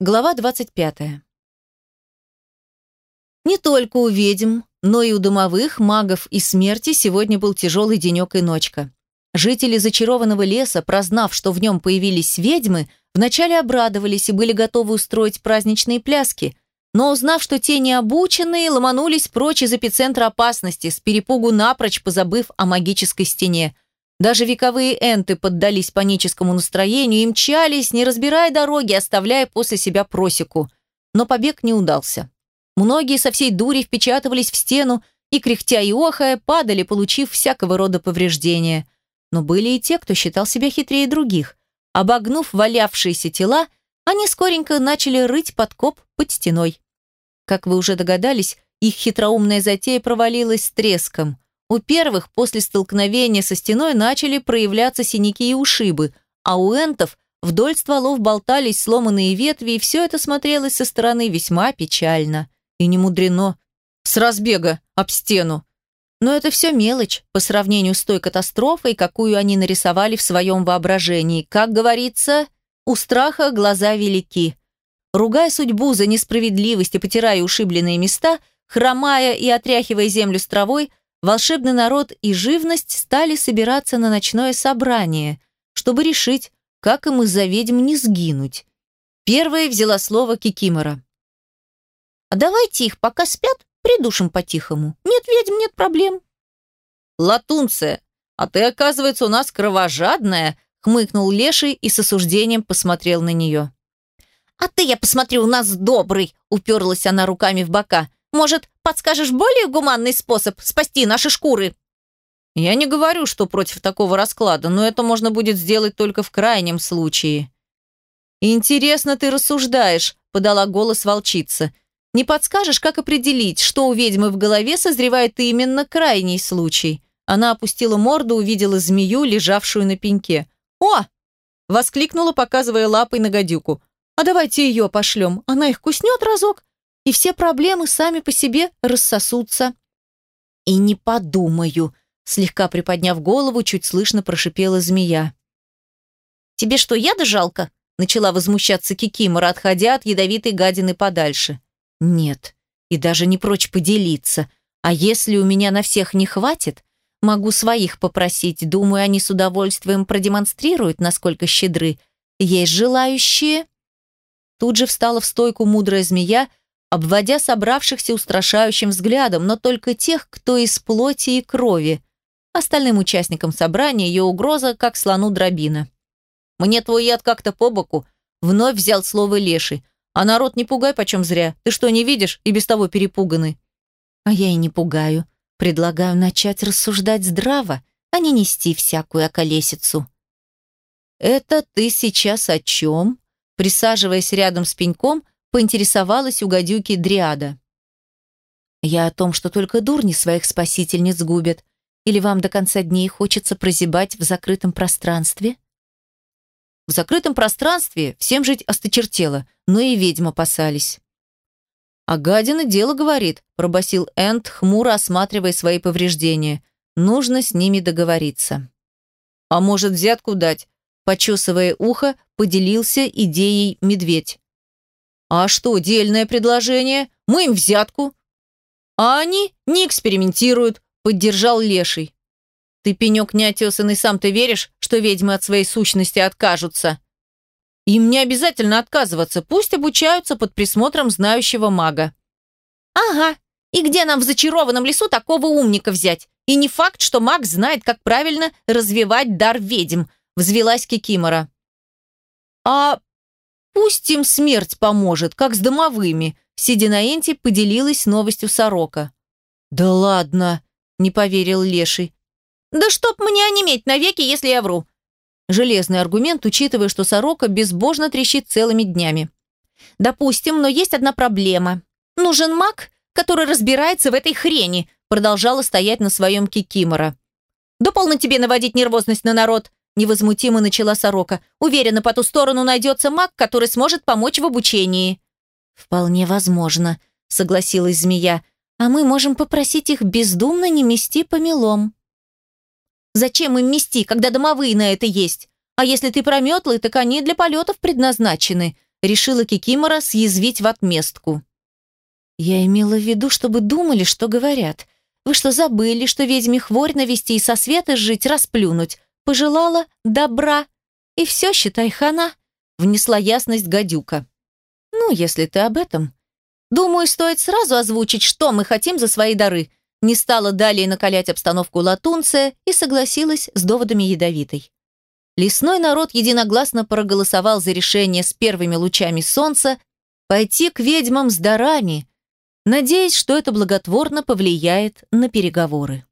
Глава 25. Не только у ведьм, но и у домовых, магов и смерти сегодня был тяжелый денек и ночка. Жители зачарованного леса, прознав, что в нем появились ведьмы, вначале обрадовались и были готовы устроить праздничные пляски, но узнав, что те необученные, ломанулись прочь из эпицентра опасности, с перепугу напрочь позабыв о магической стене – даже вековые энты поддались паническому настроению и мчались, не разбирая дороги, оставляя после себя просеку. Но побег не удался. Многие со всей дури впечатывались в стену и, кряхтя и охая, падали, получив всякого рода повреждения. Но были и те, кто считал себя хитрее других. Обогнув валявшиеся тела, они скоренько начали рыть подкоп под стеной. Как вы уже догадались, их хитроумная затея провалилась с треском – у первых после столкновения со стеной начали проявляться синяки и ушибы, а у энтов вдоль стволов болтались сломанные ветви, и все это смотрелось со стороны весьма печально. И не мудрено. С разбега об стену. Но это все мелочь по сравнению с той катастрофой, какую они нарисовали в своем воображении. Как говорится, у страха глаза велики. Ругая судьбу за несправедливость и потирая ушибленные места, хромая и отряхивая землю с травой, волшебный народ и живность стали собираться на ночное собрание, чтобы решить, как им из-за ведьм не сгинуть. Первая взяла слово Кикимора. «А давайте их, пока спят, придушим по-тихому. Нет ведьм, нет проблем». «Латунция, а ты, оказывается, у нас кровожадная», хмыкнул Леший и с осуждением посмотрел на нее. «А ты, я посмотрю, у нас добрый», уперлась она руками в бока. Может, подскажешь более гуманный способ спасти наши шкуры?» «Я не говорю, что против такого расклада, но это можно будет сделать только в крайнем случае». «Интересно ты рассуждаешь», — подала голос волчица. «Не подскажешь, как определить, что у ведьмы в голове созревает именно крайний случай?» Она опустила морду, увидела змею, лежавшую на пеньке. «О!» — воскликнула, показывая лапой на гадюку. «А давайте ее пошлем. Она их куснет разок, и все проблемы сами по себе рассосутся. И не подумаю, слегка приподняв голову, чуть слышно прошипела змея. Тебе что, яда жалко? Начала возмущаться Кикимора, отходя от ядовитой гадины подальше. Нет, и даже не прочь поделиться. А если у меня на всех не хватит, могу своих попросить. Думаю, они с удовольствием продемонстрируют, насколько щедры. Есть желающие? Тут же встала в стойку мудрая змея, обводя собравшихся устрашающим взглядом, но только тех, кто из плоти и крови. Остальным участникам собрания ее угроза, как слону дробина. «Мне твой яд как-то по боку», — вновь взял слово Леший. «А народ не пугай почем зря. Ты что, не видишь? И без того перепуганы». «А я и не пугаю. Предлагаю начать рассуждать здраво, а не нести всякую околесицу». «Это ты сейчас о чем?» Присаживаясь рядом с пеньком, — поинтересовалась у гадюки Дриада. «Я о том, что только дурни своих спасительниц губят. Или вам до конца дней хочется прозябать в закрытом пространстве?» В закрытом пространстве всем жить осточертело, но и ведьм опасались. «А гадина дело говорит», – пробасил Энд, хмуро осматривая свои повреждения. «Нужно с ними договориться». «А может, взятку дать?» – почесывая ухо, поделился идеей медведь. А что, дельное предложение? Мы им взятку. А они не экспериментируют, поддержал Леший. Ты, пенек неотесанный, сам ты веришь, что ведьмы от своей сущности откажутся? Им не обязательно отказываться, пусть обучаются под присмотром знающего мага. Ага, и где нам в зачарованном лесу такого умника взять? И не факт, что маг знает, как правильно развивать дар ведьм, взвелась Кикимора. А Пусть им смерть поможет, как с домовыми. Сидя на энте, поделилась новостью сорока. «Да ладно!» – не поверил Леший. «Да чтоб мне онеметь навеки, если я вру!» Железный аргумент, учитывая, что сорока безбожно трещит целыми днями. «Допустим, но есть одна проблема. Нужен маг, который разбирается в этой хрени», продолжала стоять на своем кикимора. «Да полно тебе наводить нервозность на народ. Невозмутимо начала сорока. Уверена, по ту сторону найдется маг, который сможет помочь в обучении. Вполне возможно, согласилась змея. А мы можем попросить их бездумно не мести помелом. Зачем им мести, когда домовые на это есть? А если ты прометлый, так они для полетов предназначены. решила Кикимора съязвить в отместку. Я имела в виду, чтобы думали, что говорят. Вы что, забыли, что ведьме хворь навести и со света жить, расплюнуть? Пожелала добра. И все, считай, хана. Внесла ясность гадюка. Ну, если ты об этом. Думаю, стоит сразу озвучить, что мы хотим за свои дары. Не стала далее накалять обстановку латунция и согласилась с доводами ядовитой. Лесной народ единогласно проголосовал за решение с первыми лучами солнца пойти к ведьмам с дарами, надеясь, что это благотворно повлияет на переговоры.